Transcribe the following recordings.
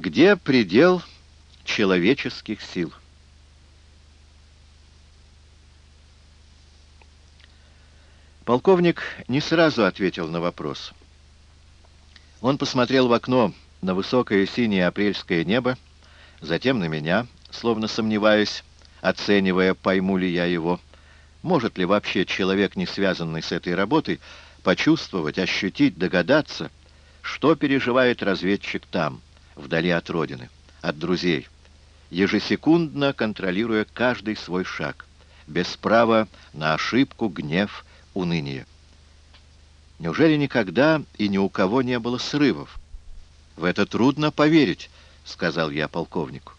Где предел человеческих сил? Полковник не сразу ответил на вопрос. Он посмотрел в окно на высокое синее апрельское небо, затем на меня, словно сомневаясь, оценивая, пойму ли я его, может ли вообще человек, не связанный с этой работой, почувствовать, ощутить, догадаться, что переживает разведчик там, вдали от родины, от друзей, ежесекундно контролируя каждый свой шаг, без права на ошибку, гнев, уныние. Неужели никогда и ни у кого не было срывов? В это трудно поверить, сказал я полковнику.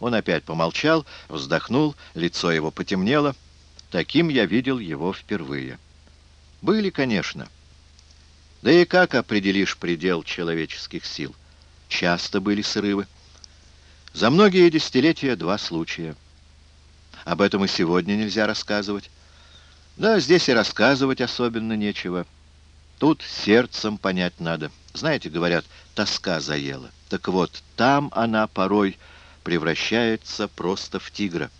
Он опять помолчал, вздохнул, лицо его потемнело. Таким я видел его впервые. Были, конечно. Да и как определишь предел человеческих сил? Часто были срывы. За многие десятилетия два случая. Об этом и сегодня нельзя рассказывать. Да, здесь и рассказывать особенно нечего. Тут сердцем понять надо. Знаете, говорят, тоска заела. Так вот, там она порой превращается просто в тигра.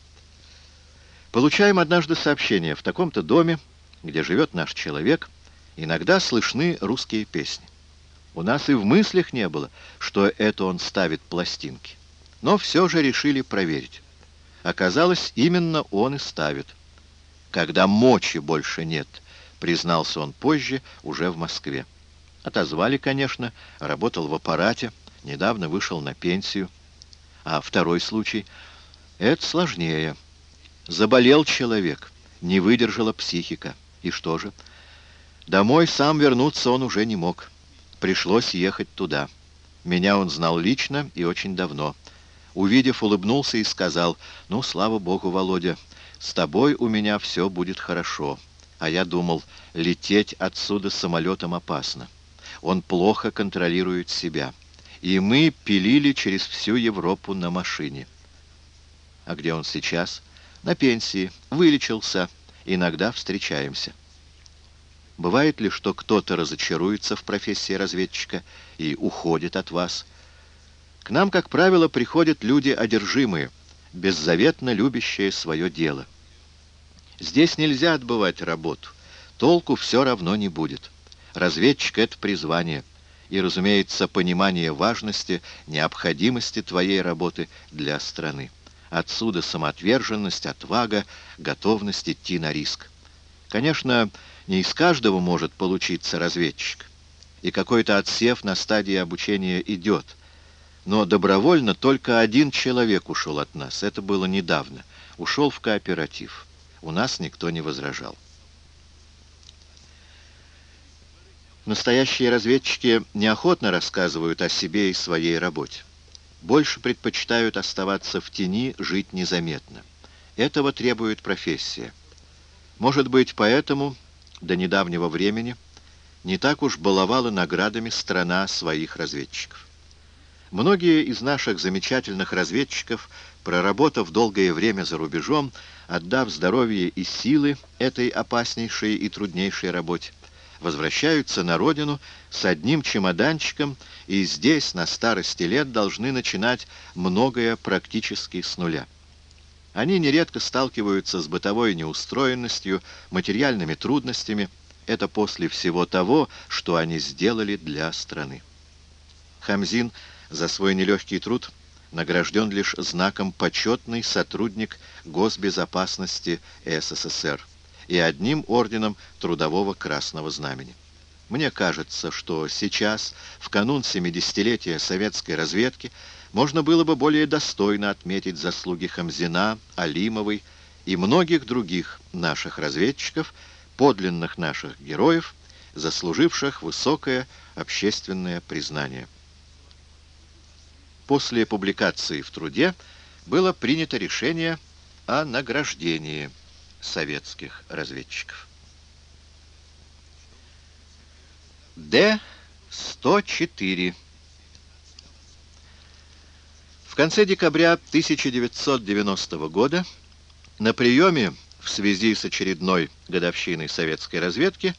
Получаем однажды сообщение. В таком-то доме, где живет наш человек, иногда слышны русские песни. У нас и в мыслях не было, что это он ставит пластинки. Но все же решили проверить. Оказалось, именно он и ставит когда мочи больше нет, признался он позже, уже в Москве. Отозвали, конечно, работал в аппарате, недавно вышел на пенсию. А второй случай — это сложнее. Заболел человек, не выдержала психика. И что же? Домой сам вернуться он уже не мог. Пришлось ехать туда. Меня он знал лично и очень давно. Увидев, улыбнулся и сказал, «Ну, слава богу, Володя, с тобой у меня все будет хорошо. А я думал, лететь отсюда самолетом опасно. Он плохо контролирует себя. И мы пилили через всю Европу на машине. А где он сейчас? На пенсии. Вылечился. Иногда встречаемся. Бывает ли, что кто-то разочаруется в профессии разведчика и уходит от вас? К нам, как правило, приходят люди одержимые, беззаветно любящие свое дело. Здесь нельзя отбывать работу. Толку все равно не будет. Разведчик — это призвание. И, разумеется, понимание важности, необходимости твоей работы для страны. Отсюда самоотверженность, отвага, готовность идти на риск. Конечно, не из каждого может получиться разведчик. И какой-то отсев на стадии обучения идет. Но добровольно только один человек ушел от нас. Это было недавно. Ушел в кооператив. У нас никто не возражал. Настоящие разведчики неохотно рассказывают о себе и своей работе. Больше предпочитают оставаться в тени, жить незаметно. Этого требует профессия. Может быть, поэтому до недавнего времени не так уж баловала наградами страна своих разведчиков. Многие из наших замечательных разведчиков, проработав долгое время за рубежом, отдав здоровье и силы этой опаснейшей и труднейшей работе, возвращаются на родину с одним чемоданчиком и здесь на старости лет должны начинать многое практически с нуля. Они нередко сталкиваются с бытовой неустроенностью, материальными трудностями. Это после всего того, что они сделали для страны. Хамзин за свой нелегкий труд награжден лишь знаком «почетный сотрудник госбезопасности СССР» и одним орденом Трудового Красного Знамени. Мне кажется, что сейчас, в канун 70-летия советской разведки, можно было бы более достойно отметить заслуги Хамзина, Алимовой и многих других наших разведчиков, подлинных наших героев, заслуживших высокое общественное признание после публикации в труде было принято решение о награждении советских разведчиков. Д-104 В конце декабря 1990 года на приеме в связи с очередной годовщиной советской разведки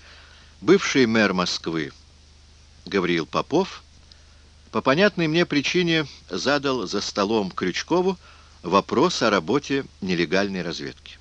бывший мэр Москвы Гавриил Попов по понятной мне причине задал за столом Крючкову вопрос о работе нелегальной разведки.